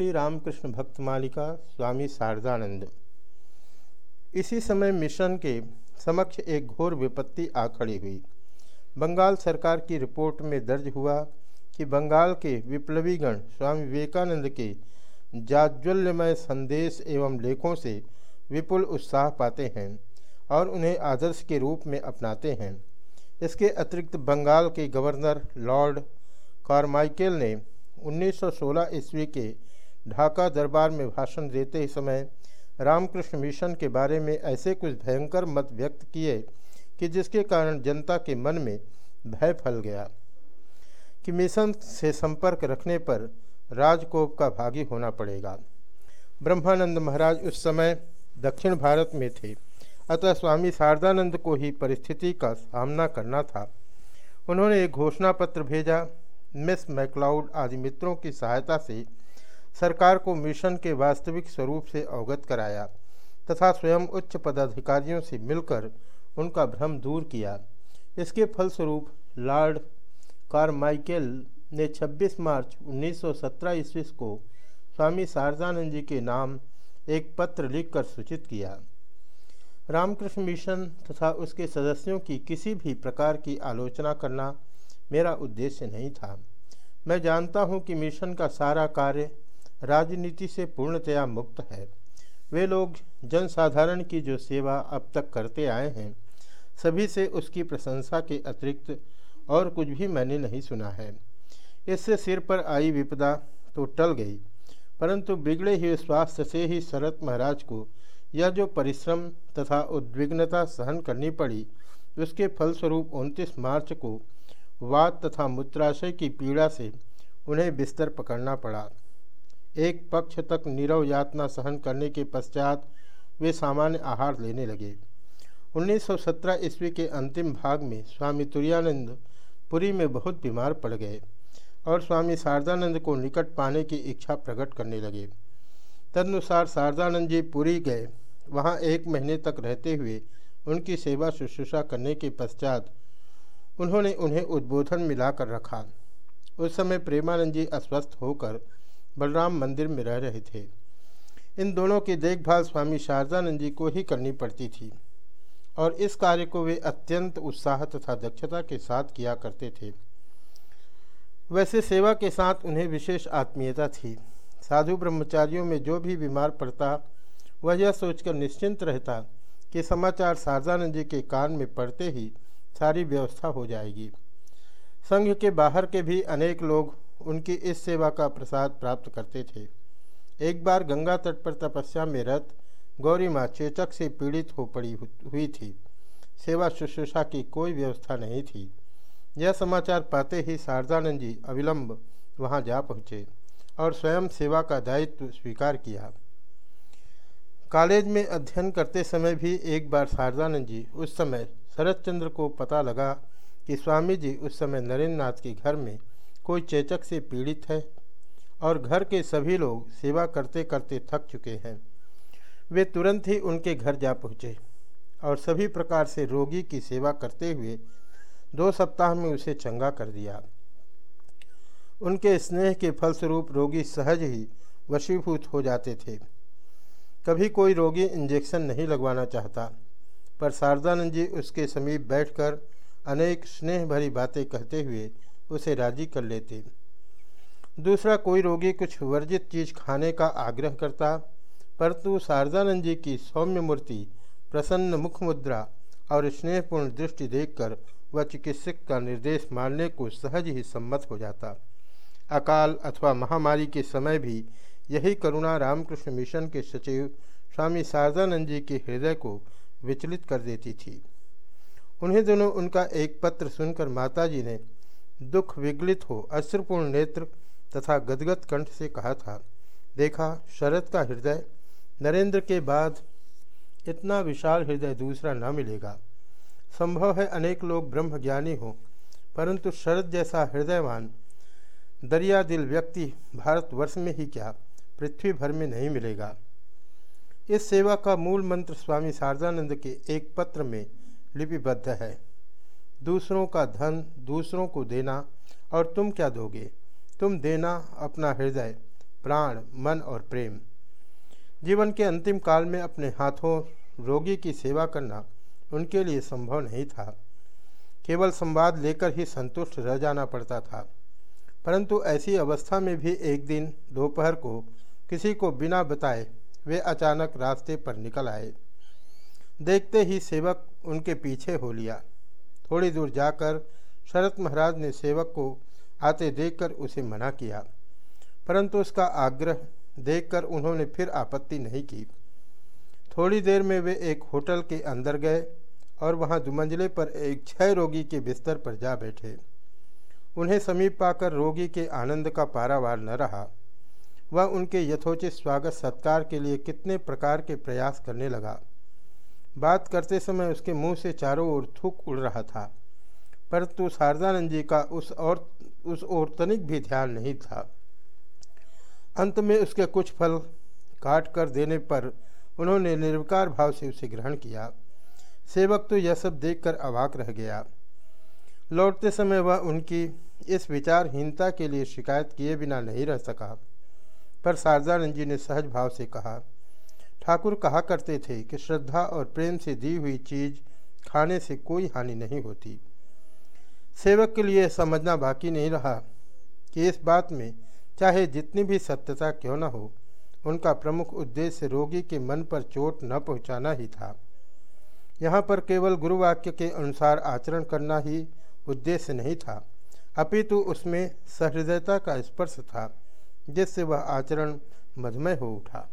श्री रामकृष्ण भक्त मालिका स्वामी शारदानंद। इसी समय मिशन के समक्ष एक घोर विपत्ति आ खड़ी हुई। बंगाल सरकार की रिपोर्ट में दर्ज हुआ कि बंगाल के विप्लवीगण स्वामी विवेकानंद के जाज्वल्यमय संदेश एवं लेखों से विपुल उत्साह पाते हैं और उन्हें आदर्श के रूप में अपनाते हैं। इसके अतिरिक्त बंगाल के गवर्नर लॉर्ड कार्माइकेल ने 1916 ईस्वी के ढाका दरबार में भाषण देते ही समय रामकृष्ण मिशन के बारे में ऐसे कुछ भयंकर मत व्यक्त किए कि जिसके कारण जनता के मन में भय फैल गया कि मिशन से संपर्क रखने पर राजकोप का भागी होना पड़ेगा। ब्रह्मानंद महाराज उस समय दक्षिण भारत में थे। अतः स्वामी शारदानंद को ही परिस्थिति का सामना करना था। उन्होंने एक घोषणा पत्र भेजा। मिस मैक्लाउड आदि मित्रों की सहायता से सरकार को मिशन के वास्तविक स्वरूप से अवगत कराया तथा स्वयं उच्च पदाधिकारियों से मिलकर उनका भ्रम दूर किया। इसके फलस्वरूप लॉर्ड कारमाइकेल ने 26 मार्च 1917 ईस्वी को स्वामी शारदानंद जी के नाम एक पत्र लिखकर सूचित किया। रामकृष्ण मिशन तथा उसके सदस्यों की किसी भी प्रकार की आलोचना करना मेरा उद्देश्य नहीं था। मैं जानता हूँ कि मिशन का सारा कार्य राजनीति से पूर्णतया मुक्त है। वे लोग जनसाधारण की जो सेवा अब तक करते आए हैं, सभी से उसकी प्रशंसा के अतिरिक्त और कुछ भी मैंने नहीं सुना है। इससे सिर पर आई विपदा तो टल गई, परंतु बिगड़े हुए स्वास्थ्य से ही शरत महाराज को यह जो परिश्रम तथा उद्विग्नता सहन करनी पड़ी, उसके फलस्वरूप 29 मार्च को वात तथा मूत्राशय की पीड़ा से उन्हें बिस्तर पकड़ना पड़ा। एक पक्ष तक नीरव यातना सहन करने के पश्चात वे सामान्य आहार लेने लगे। 1917 ईस्वी के अंतिम भाग में स्वामी तुरानंद पुरी में बहुत बीमार पड़ गए और स्वामी शारदानंद को निकट पाने की इच्छा प्रकट करने लगे। तदनुसार शारदानंद जी पुरी गए। वहाँ एक महीने तक रहते हुए उनकी सेवा शुश्रूषा करने के पश्चात उन्होंने उन्हें उद्बोधन मिलाकर रखा। उस समय प्रेमानंद जी अस्वस्थ होकर बलराम मंदिर में रह रहे थे। इन दोनों की देखभाल स्वामी शारदानंद जी को ही करनी पड़ती थी और इस कार्य को वे अत्यंत उत्साह तथा दक्षता के साथ किया करते थे। वैसे सेवा के साथ उन्हें विशेष आत्मीयता थी। साधु ब्रह्मचारियों में जो भी बीमार पड़ता, वह यह सोचकर निश्चिंत रहता कि समाचार शारदानंद जी के कान में पड़ते ही सारी व्यवस्था हो जाएगी। संघ के बाहर के भी अनेक लोग उनकी इस सेवा का प्रसाद प्राप्त करते थे। एक बार गंगा तट पर तपस्या में रत गौरी माँ चेचक से पीड़ित हो पड़ी हुई थी। सेवा शुश्रूषा की कोई व्यवस्था नहीं थी। यह समाचार पाते ही शारदानंद जी अविलंब वहाँ जा पहुँचे और स्वयं सेवा का दायित्व स्वीकार किया। कॉलेज में अध्ययन करते समय भी एक बार शारदानंद जी उस समय शरद चंद्र को पता लगा कि स्वामी जी उस समय नरेंद्र नाथ के घर में कोई चेचक से पीड़ित है और घर के सभी लोग सेवा करते करते थक चुके हैं। वे तुरंत ही उनके घर जा पहुँचे और सभी प्रकार से रोगी की सेवा करते हुए दो सप्ताह में उसे चंगा कर दिया। उनके स्नेह के फलस्वरूप रोगी सहज ही वशीभूत हो जाते थे। कभी कोई रोगी इंजेक्शन नहीं लगवाना चाहता, पर शारदानंद जी उसके समीप बैठकर अनेक स्नेह भरी बातें कहते हुए उसे राज़ी कर लेते। दूसरा, कोई रोगी कुछ वर्जित चीज़ खाने का आग्रह करता, परंतु शारदानंद जी की सौम्य मूर्ति, प्रसन्न मुख मुद्रा और स्नेहपूर्ण दृष्टि देखकर वह चिकित्सक का निर्देश मानने को सहज ही सम्मत हो जाता। अकाल अथवा महामारी के समय भी यही करुणा रामकृष्ण मिशन के सचिव स्वामी शारदानंद जी के हृदय को विचलित कर देती थी। उन्हें दोनों उनका एक पत्र सुनकर माताजी ने दुख विगलित हो, अश्रुपूर्ण नेत्र तथा गदगद कंठ से कहा था, देखा, शरद का हृदय नरेंद्र के बाद इतना विशाल हृदय दूसरा न मिलेगा। संभव है अनेक लोग ब्रह्मज्ञानी हो, परंतु शरद जैसा हृदयवान दरिया दिल व्यक्ति भारतवर्ष में ही क्या पृथ्वी भर में नहीं मिलेगा। इस सेवा का मूल मंत्र स्वामी शारदानंद के एक पत्र में लिपिबद्ध है। दूसरों का धन दूसरों को देना, और तुम क्या दोगे? तुम देना अपना हृदय, प्राण, मन और प्रेम। जीवन के अंतिम काल में अपने हाथों रोगी की सेवा करना उनके लिए संभव नहीं था। केवल संवाद लेकर ही संतुष्ट रह जाना पड़ता था। परंतु ऐसी अवस्था में भी एक दिन दोपहर को किसी को बिना बताए वे अचानक रास्ते पर निकल आए। देखते ही सेवक उनके पीछे हो लिया। थोड़ी दूर जाकर शरत महाराज ने सेवक को आते देखकर उसे मना किया। परंतु उसका आग्रह देखकर उन्होंने फिर आपत्ति नहीं की। थोड़ी देर में वे एक होटल के अंदर गए और वहाँ दुमंजले पर एक क्षय रोगी के बिस्तर पर जा बैठे। उन्हें समीप पाकर रोगी के आनंद का पारावार न रहा। वह उनके यथोचित स्वागत सत्कार के लिए कितने प्रकार के प्रयास करने लगा। बात करते समय उसके मुँह से चारों ओर थूक उड़ रहा था, परंतु शारदानंद जी का उस और, उस ओर तनिक भी ध्यान नहीं था। अंत में उसके कुछ फल काट कर देने पर उन्होंने निर्विकार भाव से उसे ग्रहण किया। सेवक तो यह सब देखकर अवाक रह गया। लौटते समय वह उनकी इस विचारहीनता के लिए शिकायत किए बिना नहीं रह सका, पर शारदानंद जी ने सहज भाव से कहा ठाकुर कहा करते थे कि श्रद्धा और प्रेम से दी हुई चीज़ खाने से कोई हानि नहीं होती। सेवक के लिए समझना बाकी नहीं रहा कि इस बात में चाहे जितनी भी सत्यता क्यों न हो, उनका प्रमुख उद्देश्य रोगी के मन पर चोट न पहुंचाना ही था। यहाँ पर केवल गुरुवाक्य के अनुसार आचरण करना ही उद्देश्य नहीं था, अपितु उसमें सहृदयता का स्पर्श था, जिससे वह आचरण मधमय हो उठा।